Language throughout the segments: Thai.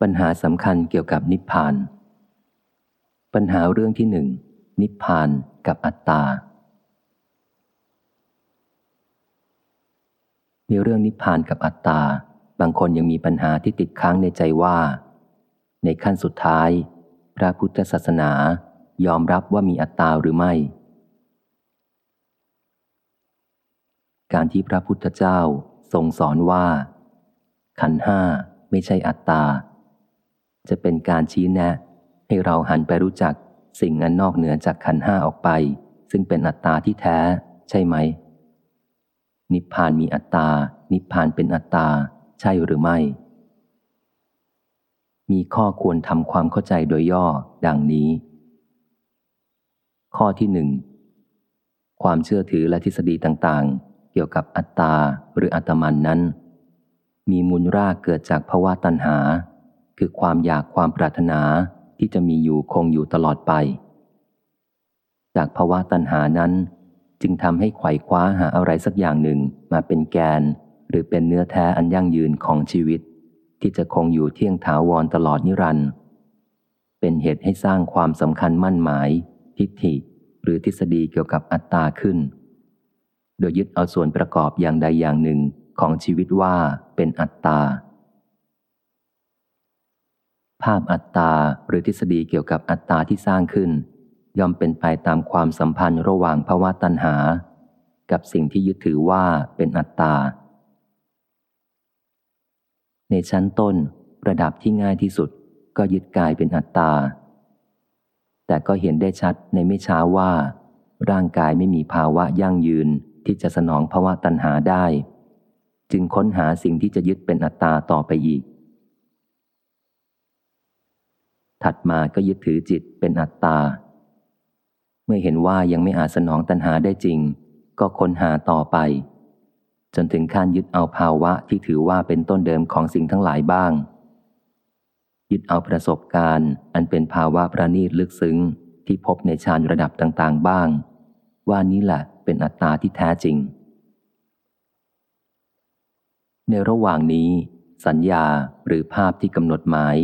ปัญหาสำคัญเกี่ยวกับนิพพาน ปัญหาเรื่องที่หนึ่งนิพพานกับอัตตา ในเรื่องนิพพานกับอัตตา บางคนยังมีปัญหาที่ติดค้างในใจว่า ในขั้นสุดท้าย พระพุทธศาสนายอมรับว่ามีอัตตาหรือไม่ การที่พระพุทธเจ้าทรงสอนว่า ขันห้าไม่ใช่อัตตา จะเป็นการชี้แนะ ให้เราหันไปรู้จักสิ่งอันนอกเหนือจากขันห้าออกไป ซึ่งเป็นอัตตาที่แท้ ใช่ไหม นิพพานมีอัตตา นิพพานเป็นอัตตา ใช่หรือไม่ มีข้อควรทำความเข้าใจโดยย่อ ดังนี้ ข้อที่หนึ่งความเชื่อถือและทฤษฎีต่างๆ เกี่ยวกับอัตตาหรืออัตมันนั้น มีมูลรากเกิดจากภาวะตัณหา คือความอยากความปรารถนาที่จะมีอยู่คงอยู่ตลอดไป จากภาวะตัณหานั้น จึงทำให้ไขว่คว้าหาอะไรสักอย่างหนึ่งมาเป็นแกน หรือเป็นเนื้อแท้อันยั่งยืนของชีวิต ที่จะคงอยู่เที่ยงถาวรตลอดนิรันดร์เป็นเหตุให้สร้างความสำคัญมั่นหมาย ทิฏฐิ หรือทฤษฎีเกี่ยวกับอัตตาขึ้น โดยยึดเอาส่วนประกอบอย่างใดอย่างหนึ่งของชีวิตว่าเป็นอัตตา ภาพอัตตาหรือทฤษฎีเกี่ยวกับอัตตาที่สร้างขึ้น ย่อมเป็นไปตามความสัมพันธ์ระหว่างภาวะตัณหา กับสิ่งที่ยึดถือว่าเป็นอัตตา ในชั้นต้นระดับที่ง่ายที่สุดก็ยึดกายเป็นอัตตา แต่ก็เห็นได้ชัดในไม่ช้าว่า ร่างกายไม่มีภาวะยั่งยืนที่จะสนองภาวะตัณหาได้ จึงค้นหาสิ่งที่จะยึดเป็นอัตตาต่อไปอีก ถัดมาก็ยึดถือจิตเป็นอัตตา เมื่อเห็นว่ายังไม่อาจสนองตัณหาได้จริง ก็ค้นหาต่อไป จนถึงขั้นยึดเอาภาวะที่ถือว่าเป็นต้นเดิมของสิ่งทั้งหลายบ้าง ยึดเอาประสบการณ์ อันเป็นภาวะประณีตลึกซึ้งที่พบในฌานระดับต่างๆ บ้าง ว่านี้แหละเป็นอัตตาที่แท้จริง ในระหว่างนี้ สัญญาหรือภาพที่กำหนดหมาย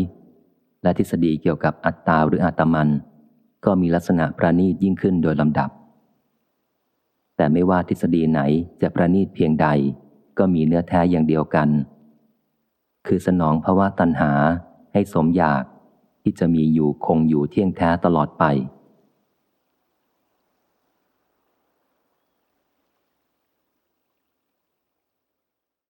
และทฤษฎีเกี่ยวกับอัตตาหรืออาตมัน ก็มีลักษณะประณีตยิ่งขึ้นโดยลำดับ แต่ไม่ว่าทฤษฎีไหนจะประณีตเพียงใด ก็มีเนื้อแท้อย่างเดียวกัน คือสนองภาวะตัณหาให้สมอยากที่จะมีอยู่คงอยู่เที่ยงแท้ตลอดไป